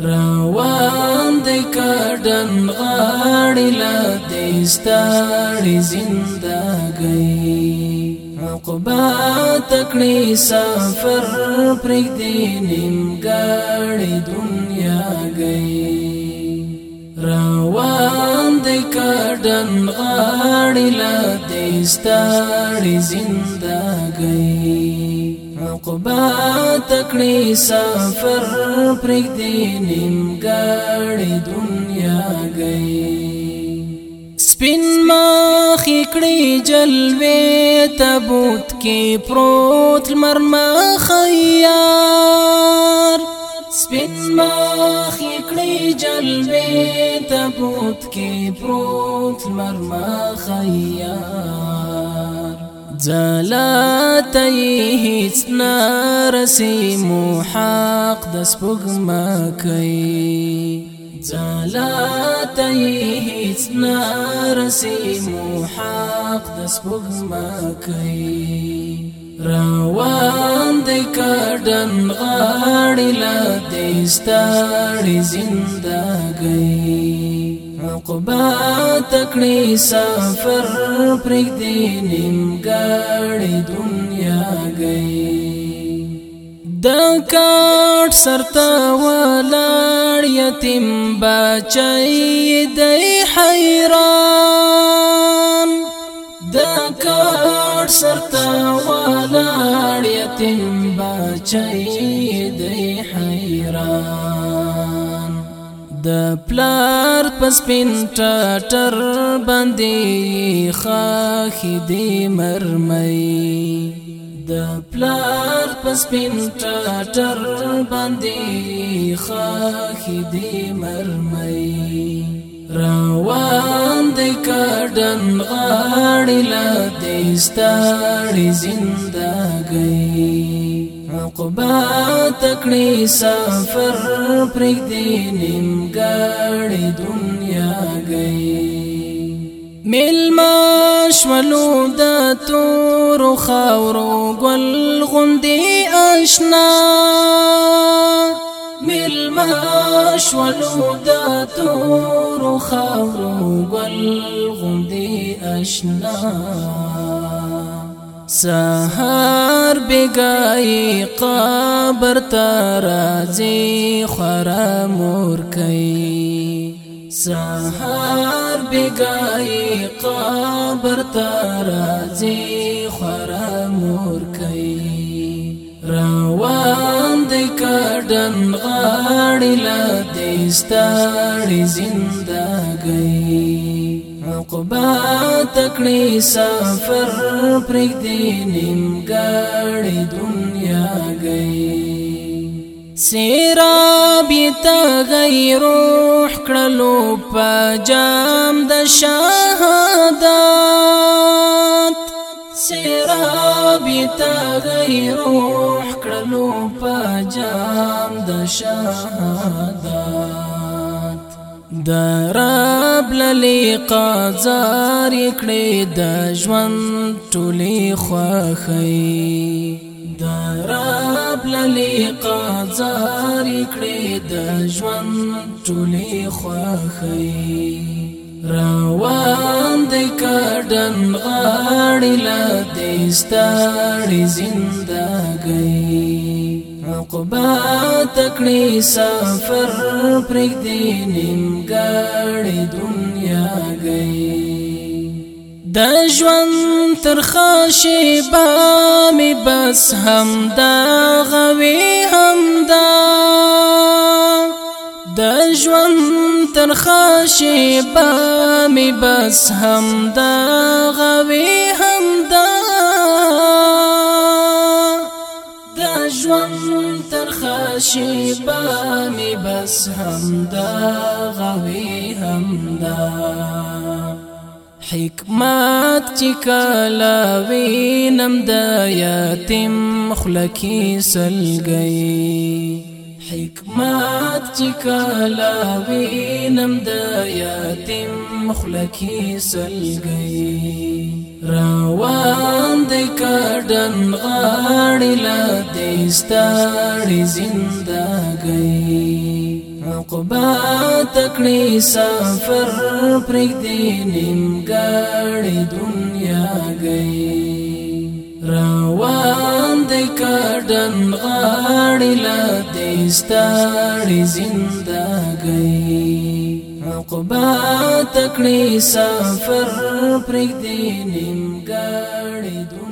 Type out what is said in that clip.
روان د کډن غاړي لا د ستړي زندګي عقبا تکړي سفر پر دې نیمګړې دنیا گئی روان د کډن غاړي لا د ستړي زندګي عقبا تکړی سفر پرګ دې نیمګړې دنیا گئی سپین ما خکړې جلوې تبوت کې پروت مرما خيار سپین ما خکړې جلوې تبوت کې پروت مرما خيار زلا تیهیت نارسی محاق دس پگمکی زلا تیهیت نارسی محاق دس پگمکی روان دی کارډن غاړی لا دې ستړي زندګۍ عقبا تکړی سفر پر دې نیمګړې دنیا گئی د کاټ سرتا ولاړ یتیم بچای د حیران د کاټ سرتا ولاړ یتیم بچای د حیران د پلار پس پین ټټر باندې خاخې دې مرمۍ د پلار پس پین ټټر باندې خاخې دې مرمۍ روان دې کډن غاړې لا دې ستړي زندګۍ توبه تکړی سفر پر دې نیمګړې دنیا گئی ملما شولو د تور خاورو ګل غوندي آشنا ملما شولو د تور خاورو ګل غوندي آشنا سهار بګای قبر ترازی خرامور کئ سهار بګای قبر ترازی خرامور کئ روان د کډن غاړي لدې ستړي زندګۍ عقبا تکړی سفر پرګ دې نیمګړې دنیا گئی سیرا بیتا غی روح کړلو په جام د شهادت سیرا بیتا غی روح کړلو په جام د شهادت د رب للی قزار کړې د ژوند ټولې خوخې د رب للی قزار کړې د ژوند ټولې خوخې روان د کډن غاړې لدې ستړې زندګۍ عقبا تکړی سفر پرګ دی نیمګړې دنیا گئی د ژوند تر خاصه با می بس هم دا غوي هم دا د ژوند تر خاصه با می بس هم دا غوي هم دا ژوند ترخشی بامی بس هم دا غوی هم دا حکمت چې کلا وینم د یتیم خلکی سلګي حکمت چې کلا وینم د یتیم مخلکی سلګي روان د کډن غاړي لا دېستاړي زندګي عقبا تکړی سفر پرې دې نیمګړې دنیا گئی روان د کډن غاړي لدې ستړي زندګي عقبات تکړي سفر پرې دې نیمګړې دون